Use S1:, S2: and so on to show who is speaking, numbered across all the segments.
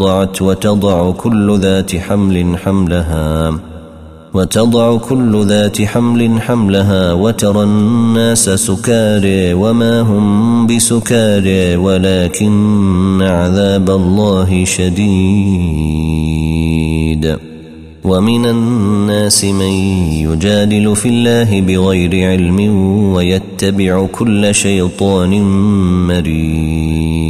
S1: أرضعت وتضع كل ذات حمل حملها وتضع كل ذات حمل حملها وترى الناس سكاري وما هم بسكاري ولكن عذاب الله شديد. ومن الناس من يجادل في الله بغير علم ويتبع كل شيطان مريد.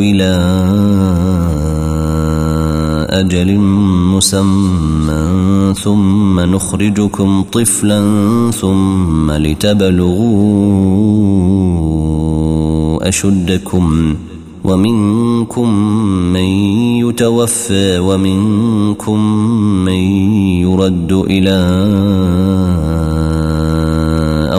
S1: إلى أجل مسمى ثم نخرجكم طفلا ثم لتبلغوا أشدكم ومنكم من يتوفى ومنكم من يرد إلى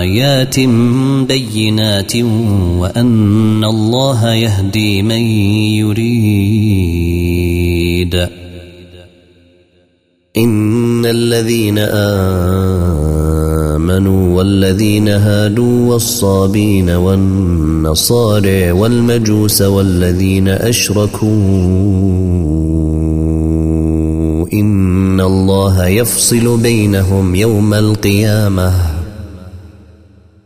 S1: آيات بينات وأن الله يهدي من يريد. إن الذين آمنوا والذين هادوا والصابين والنصارى والمجوس والذين أشركوا إن الله يفصل بينهم يوم القيامة.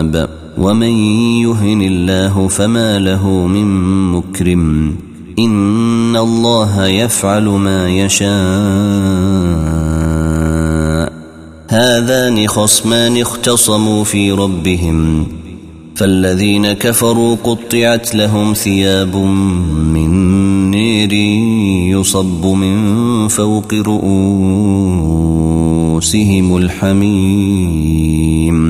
S1: العذاب. ومن يهن الله فما له من مكرم. إن الله يفعل ما يشاء. هذان خصمان اختصموا في ربهم. فالذين كفروا قطعت لهم ثياب من نير يصب من فوق رؤوسهم الحميم.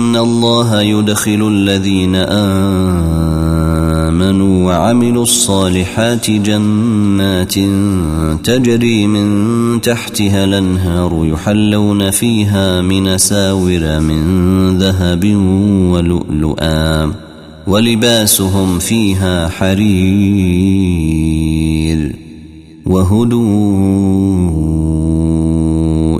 S1: الله يدخل الذين آمنوا وعملوا الصالحات جنات تجري من تحتها الأنهار يحلون فيها من ساور من ذهب ولؤلؤا ولباسهم فيها حرير وهدوء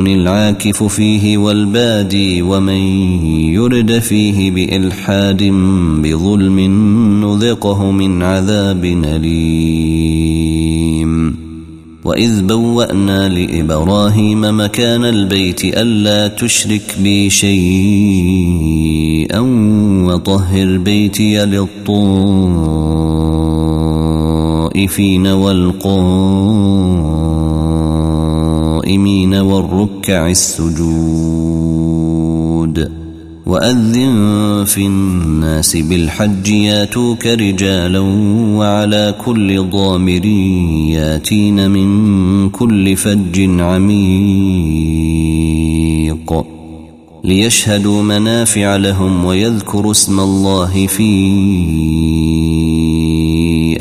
S1: العاكف فيه والبادي ومن يرد فيه بإلحاد بظلم نذقه من عذاب أليم. وإذ بوأنا لإبراهيم مكان البيت ألا تشرك بي شيئا وطهر بيتي للطائفين والقائمين. القائمين والركع السجود وأذن في الناس بالحج ياتوك رجالا وعلى كل ضامر ياتين من كل فج عميق ليشهدوا منافع لهم ويذكروا اسم الله في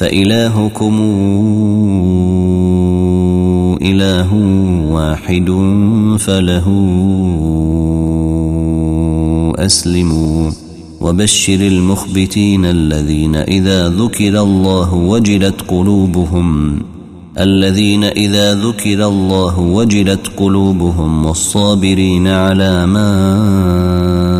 S1: فإلهكم إله واحد فله أسلموا وبشر المخبتين الذين إذا ذكر الله وجلت قلوبهم الذين إذا ذكر الله وجلت قلوبهم والصابرين على ما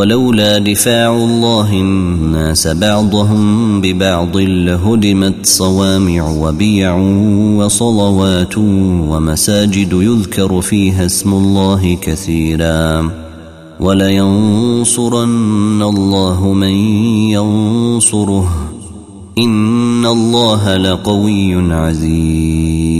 S1: ولولا دفاع الله الناس بعضهم ببعض لهدمت صوامع وبيع وصلوات ومساجد يذكر فيها اسم الله كثيراً. ولينصرن الله من ينصره. إن الله لقوي عزيز.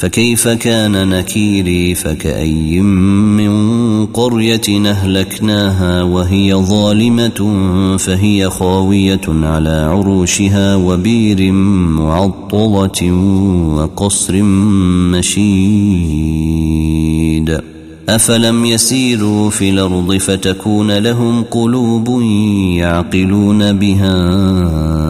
S1: فكيف كان نكيري؟ فكأي من قرية أهلكناها وهي ظالمة فهي خاوية على عروشها وبير معطلة وقصر مشيد. أفلم يسيروا في الأرض فتكون لهم قلوب يعقلون بها.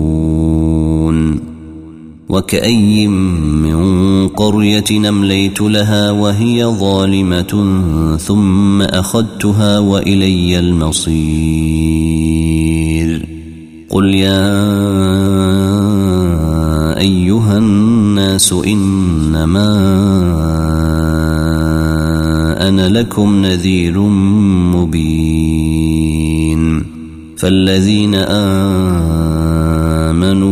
S1: وكأي من قرية نمليت لها وهي ظالمة ثم أخذتها وإلي المصير. قل يا أيها الناس إنما أنا لكم نذير مبين. فالذين آمنوا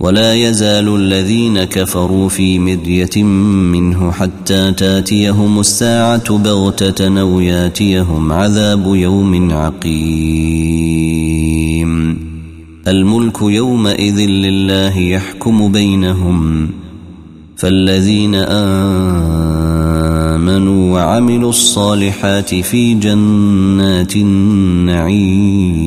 S1: ولا يزال الذين كفروا في مرية منه حتى تاتيهم الساعة بغتة أو ياتيهم عذاب يوم عقيم. الملك يومئذ لله يحكم بينهم. فالذين آمنوا وعملوا الصالحات في جنات النعيم.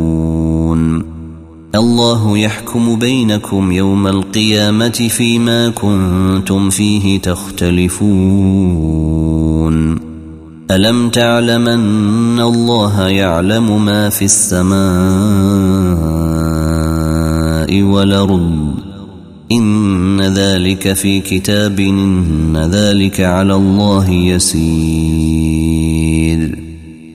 S1: الله يحكم بينكم يوم القيامة فيما كنتم فيه تختلفون. ألم تعلم أن الله يعلم ما في السماء والأرض؟ إن ذلك في كتاب إن ذلك على الله يسير.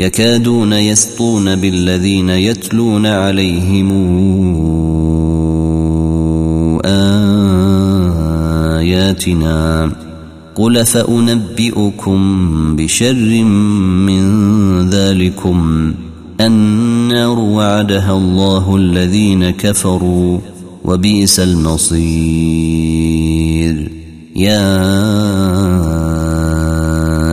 S1: يكادون يسطون بالذين يتلون عليهم آياتنا. قل فأنبئكم بشر من ذلكم. النار وعدها الله الذين كفروا وبئس المصير. يا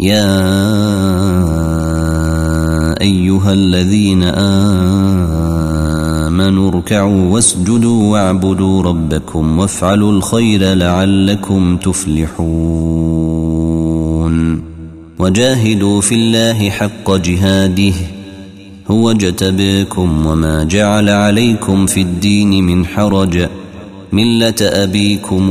S1: يا أيها الذين آمنوا اركعوا واسجدوا واعبدوا ربكم وافعلوا الخير لعلكم تفلحون وجاهدوا في الله حق جهاده هو اجتبيكم وما جعل عليكم في الدين من حرج ملة أبيكم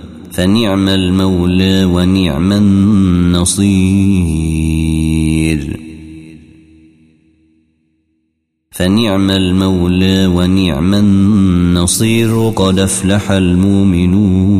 S1: فنعم المولى ونعم النصير. فنعم المولى ونعم النصير قد أفلح المؤمنون.